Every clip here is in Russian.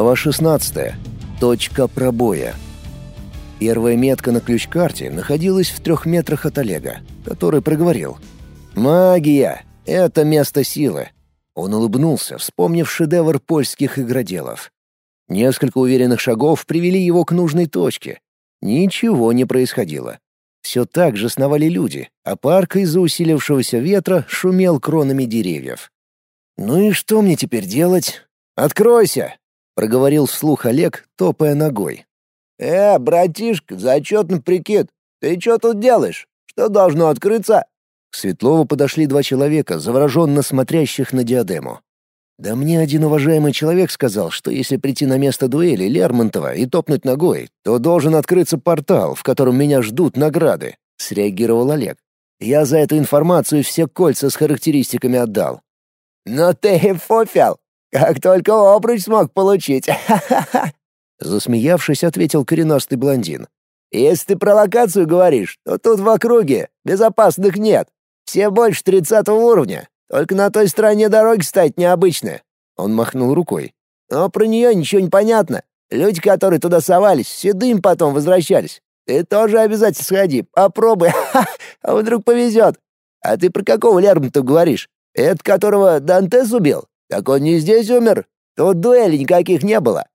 Глава 16. Точка пробоя. Первая метка на ключ-карте находилась в трех метрах от Олега, который проговорил. «Магия! Это место силы!» Он улыбнулся, вспомнив шедевр польских игроделов. Несколько уверенных шагов привели его к нужной точке. Ничего не происходило. Все так же сновали люди, а парк из-за усилившегося ветра шумел кронами деревьев. «Ну и что мне теперь делать? Откройся!» — проговорил вслух Олег, топая ногой. «Э, братишка, зачетный прикид, ты что тут делаешь? Что должно открыться?» К Светлову подошли два человека, завороженно смотрящих на диадему. Да мне один уважаемый человек сказал, что если прийти на место дуэли Лермонтова и топнуть ногой, то должен открыться портал, в котором меня ждут награды, — среагировал Олег. Я за эту информацию все кольца с характеристиками отдал. «Но ты и! Как только обруч смог получить! Ха-ха-ха!» Засмеявшись, ответил коренастый блондин. «Если ты про локацию говоришь, то тут в округе безопасных нет. Все больше тридцатого уровня, только на той стороне дороги стать необычно. Он махнул рукой. Но про нее ничего не понятно. Люди, которые туда совались, седым потом возвращались. Ты тоже обязательно сходи, попробуй, а вдруг повезет. А ты про какого Лермонтова говоришь? Это которого Дантес убил? Так он не здесь умер. Тут дуэли никаких не было.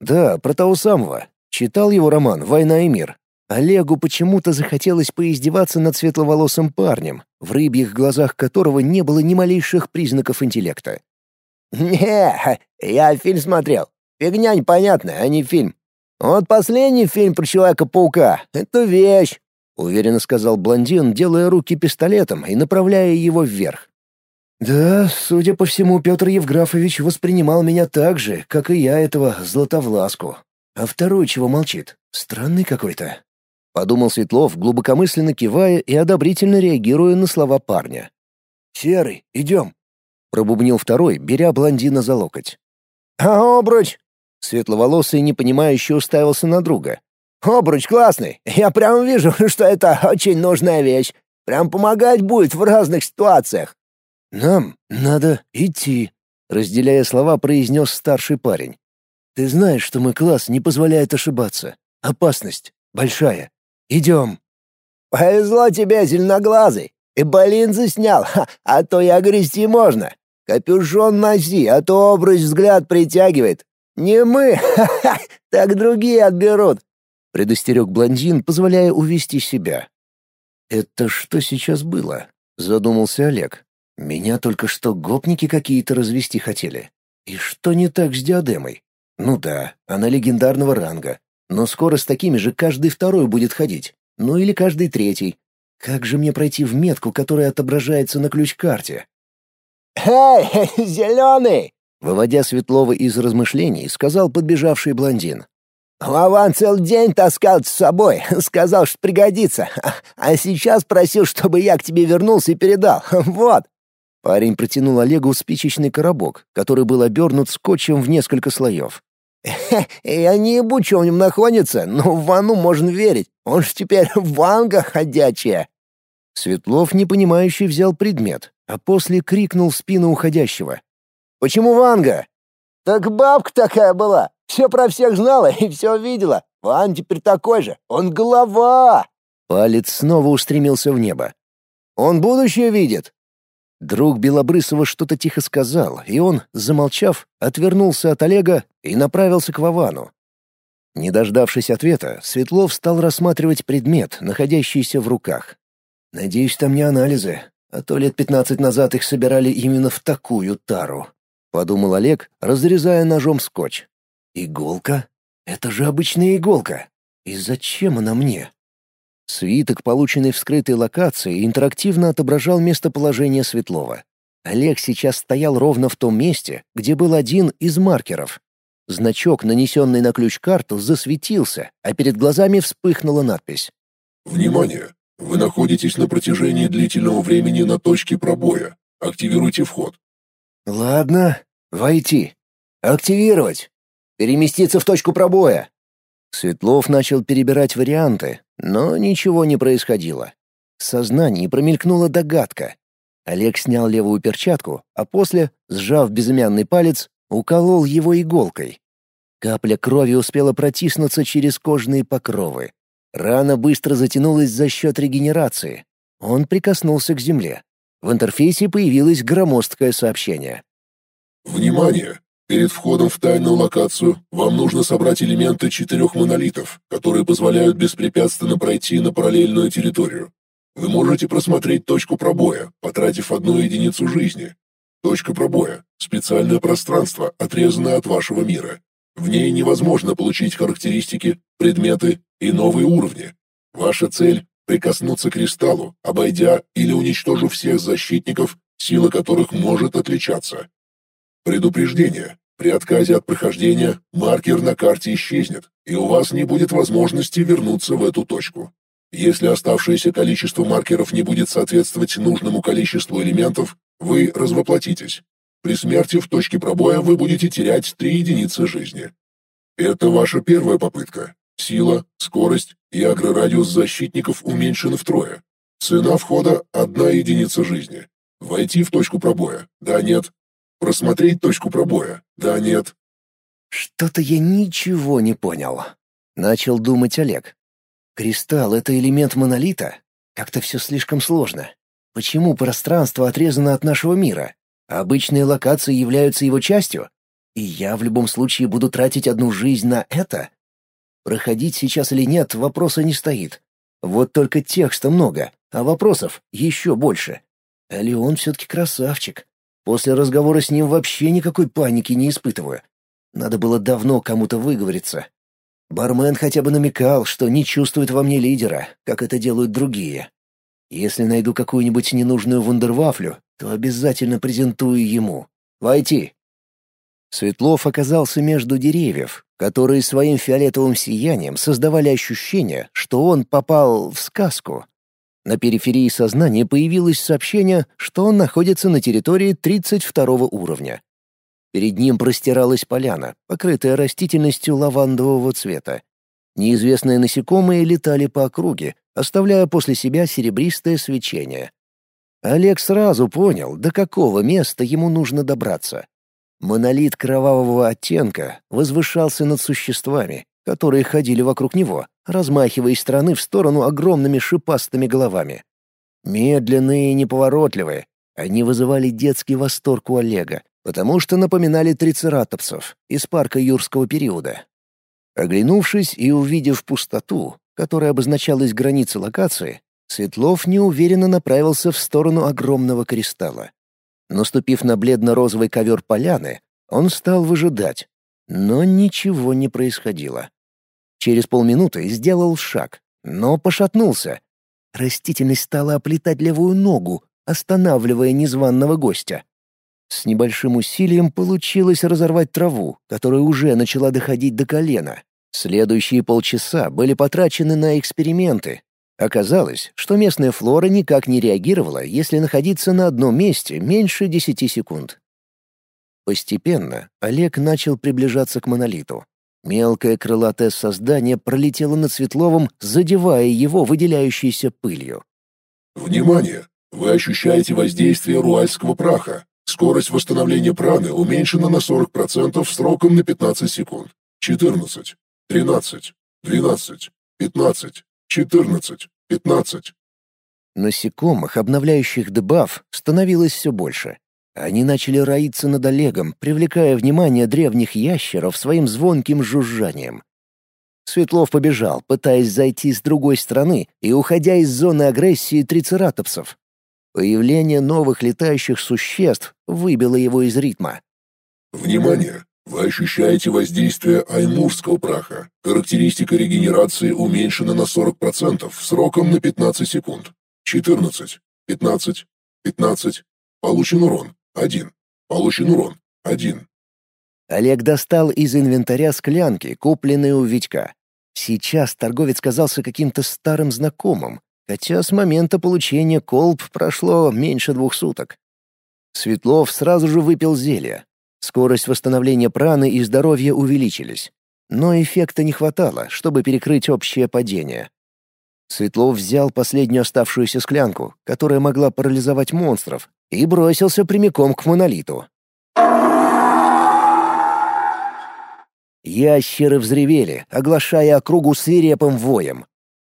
Да, про того самого. Читал его роман «Война и мир». Олегу почему-то захотелось поиздеваться над светловолосым парнем, в рыбьих глазах которого не было ни малейших признаков интеллекта. «Не, я фильм смотрел. Фигня непонятная, а не фильм. Вот последний фильм про Человека-паука — это вещь», — уверенно сказал блондин, делая руки пистолетом и направляя его вверх. «Да, судя по всему, Петр Евграфович воспринимал меня так же, как и я этого Златовласку. А второй чего молчит? Странный какой-то». Подумал Светлов, глубокомысленно кивая и одобрительно реагируя на слова парня. «Серый, идем!» — пробубнил второй, беря блондина за локоть. «А обруч?» — светловолосый непонимающе уставился на друга. «Обруч классный! Я прям вижу, что это очень нужная вещь. Прям помогать будет в разных ситуациях». «Нам надо идти», — разделяя слова, произнес старший парень. «Ты знаешь, что мой класс не позволяет ошибаться. Опасность большая. Идем». «Повезло тебе, зеленоглазый. И болинзы снял, ха, а то и огрести можно. Капюшон носи, а то обруч взгляд притягивает. Не мы, ха-ха, так другие отберут», — предостерег блондин, позволяя увести себя. «Это что сейчас было?» — задумался Олег. «Меня только что гопники какие-то развести хотели. И что не так с диадемой? Ну да, она легендарного ранга, но скоро с такими же каждый второй будет ходить. Ну или каждый третий. Как же мне пройти в метку, которая отображается на ключ-карте? «Эй, зеленый!» Выводя Светлова из размышлений, сказал подбежавший блондин. «Лаван целый день таскал с собой, сказал, что пригодится, а сейчас просил, чтобы я к тебе вернулся и передал. Вот!» Парень протянул Олегу спичечный коробок, который был обернут скотчем в несколько слоев. Я не ебу, что в нем находится, но в ванну можно верить. Он ж теперь ванга ходячая. Светлов, непонимающий, взял предмет, а после крикнул в спину уходящего. «Почему Ванга?» «Так бабка такая была. Все про всех знала и все видела. Ван теперь такой же. Он голова!» Палец снова устремился в небо. «Он будущее видит!» Друг Белобрысова что-то тихо сказал, и он, замолчав, отвернулся от Олега и направился к Вовану. Не дождавшись ответа, Светлов стал рассматривать предмет, находящийся в руках. «Надеюсь, там не анализы, а то лет пятнадцать назад их собирали именно в такую тару», — подумал Олег, разрезая ножом скотч. «Иголка? Это же обычная иголка. И зачем она мне?» Свиток, полученный в скрытой локации, интерактивно отображал местоположение Светлова. Олег сейчас стоял ровно в том месте, где был один из маркеров. Значок, нанесенный на ключ-карту, засветился, а перед глазами вспыхнула надпись. «Внимание! Вы находитесь на протяжении длительного времени на точке пробоя. Активируйте вход». «Ладно, войти. Активировать. Переместиться в точку пробоя». Светлов начал перебирать варианты, но ничего не происходило. В сознании промелькнула догадка. Олег снял левую перчатку, а после, сжав безымянный палец, уколол его иголкой. Капля крови успела протиснуться через кожные покровы. Рана быстро затянулась за счет регенерации. Он прикоснулся к земле. В интерфейсе появилось громоздкое сообщение. «Внимание! Перед входом в тайную локацию вам нужно собрать элементы четырех монолитов, которые позволяют беспрепятственно пройти на параллельную территорию. Вы можете просмотреть точку пробоя, потратив одну единицу жизни. Точка пробоя — специальное пространство, отрезанное от вашего мира. В ней невозможно получить характеристики, предметы и новые уровни. Ваша цель — прикоснуться к кристаллу, обойдя или уничтожив всех защитников, сила которых может отличаться. Предупреждение. При отказе от прохождения маркер на карте исчезнет, и у вас не будет возможности вернуться в эту точку. Если оставшееся количество маркеров не будет соответствовать нужному количеству элементов, вы развоплотитесь. При смерти в точке пробоя вы будете терять три единицы жизни. Это ваша первая попытка. Сила, скорость и агрорадиус защитников уменьшены втрое. Цена входа — одна единица жизни. Войти в точку пробоя? Да, нет. Просмотреть точку пробоя? Да, нет. Что-то я ничего не понял. Начал думать Олег. Кристалл — это элемент монолита? Как-то все слишком сложно. Почему пространство отрезано от нашего мира? Обычные локации являются его частью? И я в любом случае буду тратить одну жизнь на это? Проходить сейчас или нет, вопроса не стоит. Вот только текста много, а вопросов еще больше. А Леон все-таки красавчик. После разговора с ним вообще никакой паники не испытываю. Надо было давно кому-то выговориться. Бармен хотя бы намекал, что не чувствует во мне лидера, как это делают другие. Если найду какую-нибудь ненужную вундервафлю, то обязательно презентую ему. Войти. Светлов оказался между деревьев, которые своим фиолетовым сиянием создавали ощущение, что он попал в сказку. На периферии сознания появилось сообщение, что он находится на территории 32 уровня. Перед ним простиралась поляна, покрытая растительностью лавандового цвета. Неизвестные насекомые летали по округе, оставляя после себя серебристое свечение. Олег сразу понял, до какого места ему нужно добраться. Монолит кровавого оттенка возвышался над существами, которые ходили вокруг него, размахивая из стороны в сторону огромными шипастыми головами. Медленные и неповоротливые, они вызывали детский восторг у Олега, потому что напоминали трицератопсов из парка юрского периода. Оглянувшись и увидев пустоту, которая обозначалась границей локации, Светлов неуверенно направился в сторону огромного кристалла. Наступив на бледно-розовый ковер поляны, он стал выжидать, но ничего не происходило. Через полминуты сделал шаг, но пошатнулся. Растительность стала оплетать левую ногу, останавливая незваного гостя. С небольшим усилием получилось разорвать траву, которая уже начала доходить до колена. Следующие полчаса были потрачены на эксперименты. Оказалось, что местная флора никак не реагировала, если находиться на одном месте меньше десяти секунд. Постепенно Олег начал приближаться к монолиту. Мелкое крылатое создание пролетело над Светловым, задевая его выделяющейся пылью. Внимание! Вы ощущаете воздействие руальского праха. Скорость восстановления праны уменьшена на 40% сроком на 15 секунд. 14, 13, 12, 15, 14, 15. Насекомых, обновляющих дебаф, становилось все больше. Они начали роиться над Олегом, привлекая внимание древних ящеров своим звонким жужжанием. Светлов побежал, пытаясь зайти с другой стороны и уходя из зоны агрессии трицератопсов. Появление новых летающих существ выбило его из ритма. Внимание! Вы ощущаете воздействие аймурского праха. Характеристика регенерации уменьшена на 40% сроком на 15 секунд. 14, 15, 15. Получен урон. Один. Получен урон. Один. Олег достал из инвентаря склянки, купленные у Витька. Сейчас торговец казался каким-то старым знакомым, хотя с момента получения колб прошло меньше двух суток. Светлов сразу же выпил зелье. Скорость восстановления праны и здоровья увеличились. Но эффекта не хватало, чтобы перекрыть общее падение. Светлов взял последнюю оставшуюся склянку, которая могла парализовать монстров, и бросился прямиком к монолиту. Ящеры взревели, оглашая округу свирепым воем.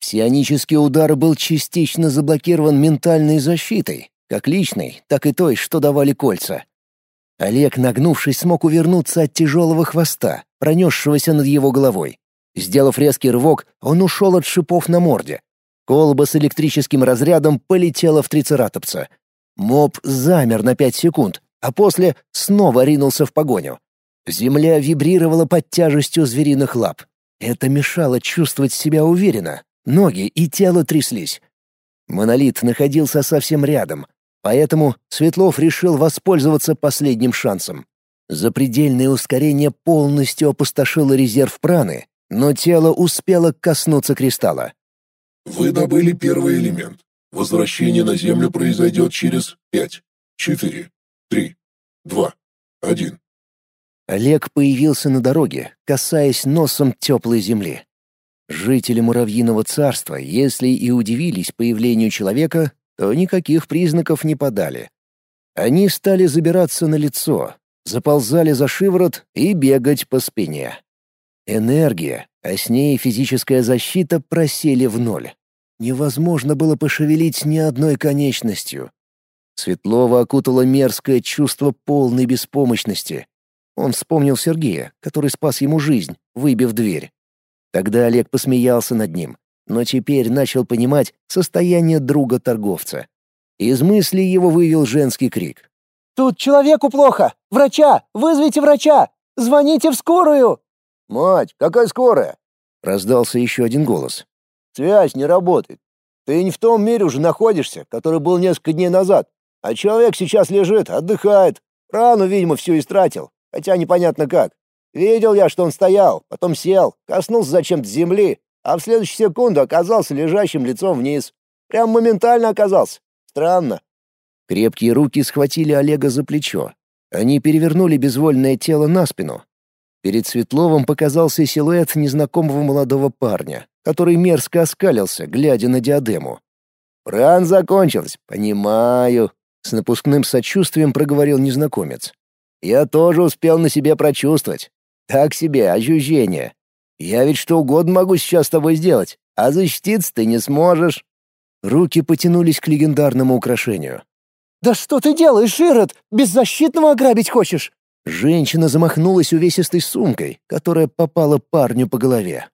Псионический удар был частично заблокирован ментальной защитой, как личной, так и той, что давали кольца. Олег, нагнувшись, смог увернуться от тяжелого хвоста, пронесшегося над его головой. Сделав резкий рывок, он ушел от шипов на морде. Колба с электрическим разрядом полетела в трицератопса. Моб замер на пять секунд, а после снова ринулся в погоню. Земля вибрировала под тяжестью звериных лап. Это мешало чувствовать себя уверенно. Ноги и тело тряслись. Монолит находился совсем рядом, поэтому Светлов решил воспользоваться последним шансом. Запредельное ускорение полностью опустошило резерв праны, но тело успело коснуться кристалла. Вы добыли первый элемент. Возвращение на Землю произойдет через пять, четыре, три, два, один. Олег появился на дороге, касаясь носом теплой земли. Жители муравьиного царства, если и удивились появлению человека, то никаких признаков не подали. Они стали забираться на лицо, заползали за шиворот и бегать по спине. Энергия, а с ней физическая защита просели в ноль. Невозможно было пошевелить ни одной конечностью. Светлова окутало мерзкое чувство полной беспомощности. Он вспомнил Сергея, который спас ему жизнь, выбив дверь. Тогда Олег посмеялся над ним, но теперь начал понимать состояние друга-торговца. Из мысли его вывел женский крик. «Тут человеку плохо! Врача! Вызовите врача! Звоните в скорую!» «Мать, какая скорая?» — раздался еще один голос. «Связь не работает. Ты не в том мире уже находишься, который был несколько дней назад. А человек сейчас лежит, отдыхает. Рану, видимо, всю истратил хотя непонятно как. Видел я, что он стоял, потом сел, коснулся зачем-то земли, а в следующую секунду оказался лежащим лицом вниз. Прям моментально оказался. Странно. Крепкие руки схватили Олега за плечо. Они перевернули безвольное тело на спину. Перед Светловым показался силуэт незнакомого молодого парня, который мерзко оскалился, глядя на диадему. «Ран закончилась, понимаю», — с напускным сочувствием проговорил незнакомец. Я тоже успел на себе прочувствовать. Так себе ощущение. Я ведь что угодно могу сейчас с тобой сделать, а защититься ты не сможешь». Руки потянулись к легендарному украшению. «Да что ты делаешь, Ирод? Беззащитного ограбить хочешь?» Женщина замахнулась увесистой сумкой, которая попала парню по голове.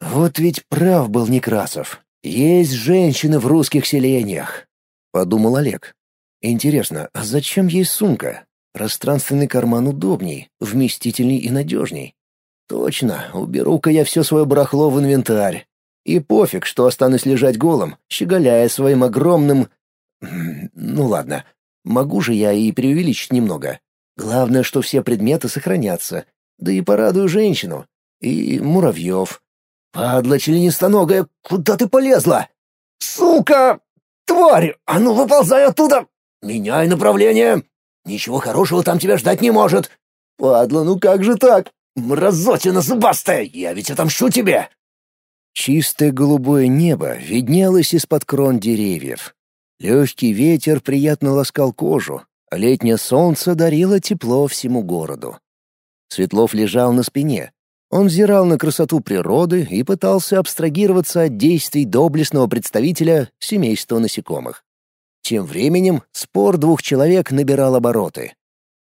«Вот ведь прав был Некрасов. Есть женщины в русских селениях», — подумал Олег. «Интересно, а зачем ей сумка? Пространственный карман удобней, вместительней и надежней. Точно, уберу-ка я все свое барахло в инвентарь. И пофиг, что останусь лежать голым, щеголяя своим огромным... Ну ладно, могу же я и преувеличить немного. Главное, что все предметы сохранятся. Да и порадую женщину. И муравьев. «Падла членистоногая, куда ты полезла?» «Сука! Тварь! А ну, выползай оттуда!» «Меняй направление!» Ничего хорошего там тебя ждать не может. Падла, ну как же так? Мразотина зубастая, я ведь отомщу тебе. Чистое голубое небо виднелось из-под крон деревьев. Легкий ветер приятно ласкал кожу, летнее солнце дарило тепло всему городу. Светлов лежал на спине. Он взирал на красоту природы и пытался абстрагироваться от действий доблестного представителя семейства насекомых. Тем временем спор двух человек набирал обороты.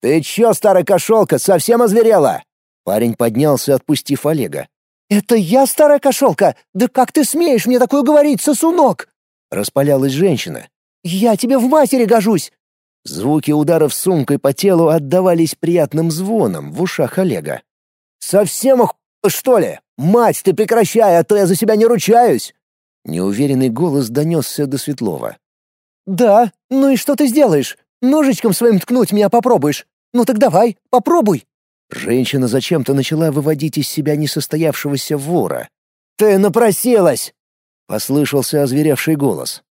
«Ты чё, старая кошелка, совсем озверела?» Парень поднялся, отпустив Олега. «Это я, старая кошелка? Да как ты смеешь мне такое говорить, сосунок?» Распалялась женщина. «Я тебе в матери гожусь!» Звуки ударов сумкой по телу отдавались приятным звоном в ушах Олега. «Совсем ох... что ли? Мать, ты прекращай, а то я за себя не ручаюсь!» Неуверенный голос донесся до Светлова. «Да, ну и что ты сделаешь? Ножичком своим ткнуть меня попробуешь? Ну так давай, попробуй!» Женщина зачем-то начала выводить из себя несостоявшегося вора. «Ты напросилась!» — послышался озверевший голос.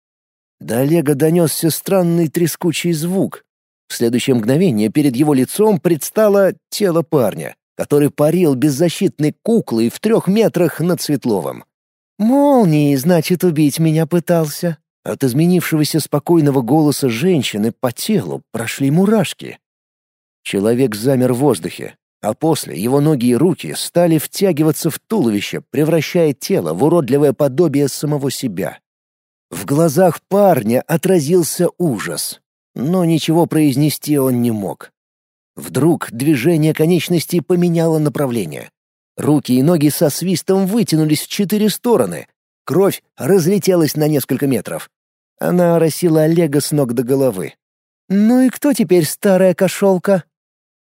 До Олега донесся странный трескучий звук. В следующее мгновение перед его лицом предстало тело парня, который парил беззащитной куклой в трех метрах над Светловым. «Молнией, значит, убить меня пытался», от изменившегося спокойного голоса женщины по телу прошли мурашки. Человек замер в воздухе. а после его ноги и руки стали втягиваться в туловище, превращая тело в уродливое подобие самого себя. В глазах парня отразился ужас, но ничего произнести он не мог. Вдруг движение конечностей поменяло направление. Руки и ноги со свистом вытянулись в четыре стороны. Кровь разлетелась на несколько метров. Она оросила Олега с ног до головы. «Ну и кто теперь старая кошелка?»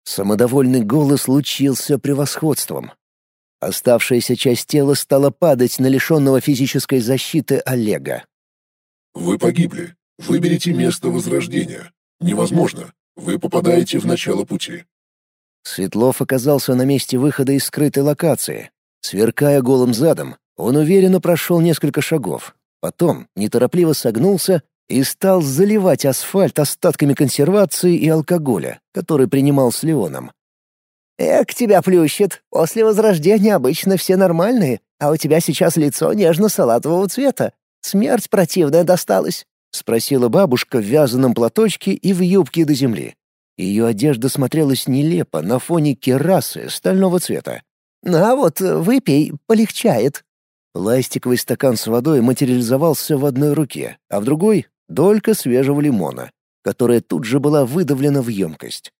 Самодовольный голос лучился превосходством. Оставшаяся часть тела стала падать на лишенного физической защиты Олега. «Вы погибли. Выберите место возрождения. Невозможно. Вы попадаете в начало пути». Светлов оказался на месте выхода из скрытой локации. Сверкая голым задом, он уверенно прошел несколько шагов. Потом неторопливо согнулся и стал заливать асфальт остатками консервации и алкоголя, который принимал с Леоном. «Эк, тебя плющит. После возрождения обычно все нормальные, а у тебя сейчас лицо нежно-салатового цвета. Смерть противная досталась», — спросила бабушка в вязаном платочке и в юбке до земли. Ее одежда смотрелась нелепо на фоне керасы стального цвета. «На вот, выпей, полегчает». Пластиковый стакан с водой материализовался в одной руке, а в другой — долька свежего лимона, которая тут же была выдавлена в емкость.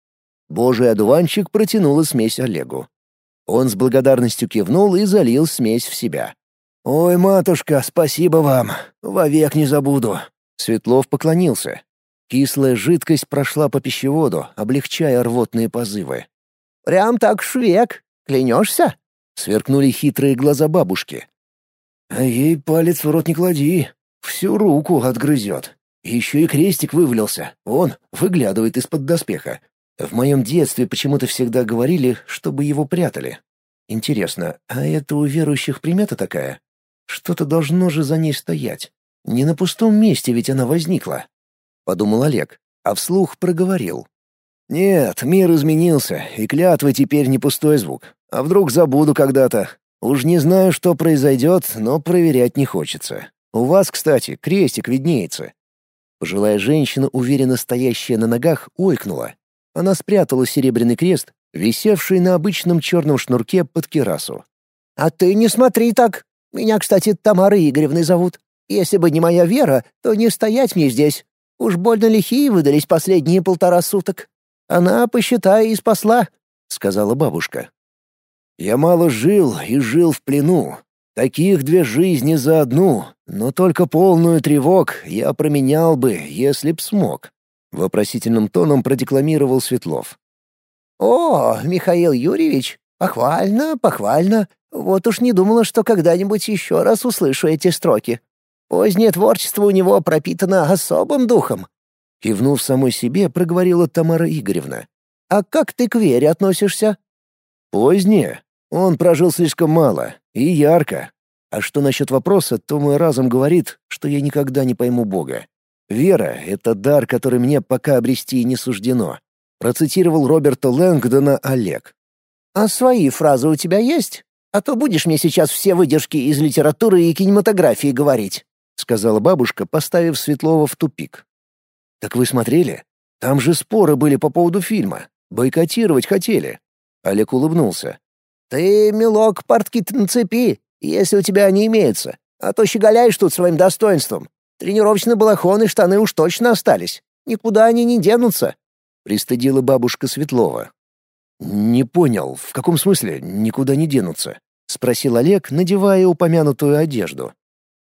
Божий одуванчик протянула смесь Олегу. Он с благодарностью кивнул и залил смесь в себя. «Ой, матушка, спасибо вам. Вовек не забуду». Светлов поклонился. Кислая жидкость прошла по пищеводу, облегчая рвотные позывы. «Прям так швек. Клянешься?» — сверкнули хитрые глаза бабушки. «А ей палец в рот не клади. Всю руку отгрызет. Еще и крестик вывалился. Он выглядывает из-под доспеха. В моем детстве почему-то всегда говорили, чтобы его прятали. Интересно, а это у верующих примета такая? Что-то должно же за ней стоять. Не на пустом месте ведь она возникла. Подумал Олег, а вслух проговорил. Нет, мир изменился, и клятвы теперь не пустой звук. А вдруг забуду когда-то? Уж не знаю, что произойдет, но проверять не хочется. У вас, кстати, крестик виднеется. Пожилая женщина, уверенно стоящая на ногах, ойкнула. Она спрятала серебряный крест, висевший на обычном черном шнурке под кирасу. «А ты не смотри так. Меня, кстати, Тамарой Игоревной зовут. Если бы не моя вера, то не стоять мне здесь. Уж больно лихие выдались последние полтора суток. Она, посчитай, и спасла», — сказала бабушка. «Я мало жил и жил в плену. Таких две жизни за одну, но только полную тревог я променял бы, если б смог», — вопросительным тоном продекламировал Светлов. «О, Михаил Юрьевич, похвально, похвально. Вот уж не думала, что когда-нибудь еще раз услышу эти строки. Позднее творчество у него пропитано особым духом. Кивнув самой себе, проговорила Тамара Игоревна. «А как ты к Вере относишься?» «Позднее. Он прожил слишком мало и ярко. А что насчет вопроса, то мой разум говорит, что я никогда не пойму Бога. Вера — это дар, который мне пока обрести не суждено», процитировал Роберта Лэнгдона Олег. «А свои фразы у тебя есть?» А то будешь мне сейчас все выдержки из литературы и кинематографии говорить», — сказала бабушка, поставив Светлова в тупик. «Так вы смотрели? Там же споры были по поводу фильма. Бойкотировать хотели». Олег улыбнулся. «Ты, милок, портки на цепи, если у тебя они имеются, а то щеголяешь тут своим достоинством. Тренировочный балахон и штаны уж точно остались. Никуда они не денутся», — пристыдила бабушка Светлова. «Не понял, в каком смысле никуда не денутся?» — спросил Олег, надевая упомянутую одежду.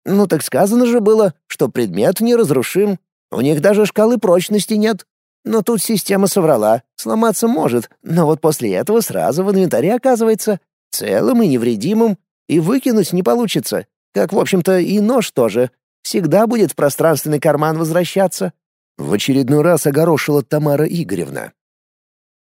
«Ну так сказано же было, что предмет неразрушим. У них даже шкалы прочности нет. Но тут система соврала. Сломаться может, но вот после этого сразу в инвентаре оказывается целым и невредимым, и выкинуть не получится. Как, в общем-то, и нож тоже. Всегда будет в пространственный карман возвращаться». В очередной раз огорошила Тамара Игоревна.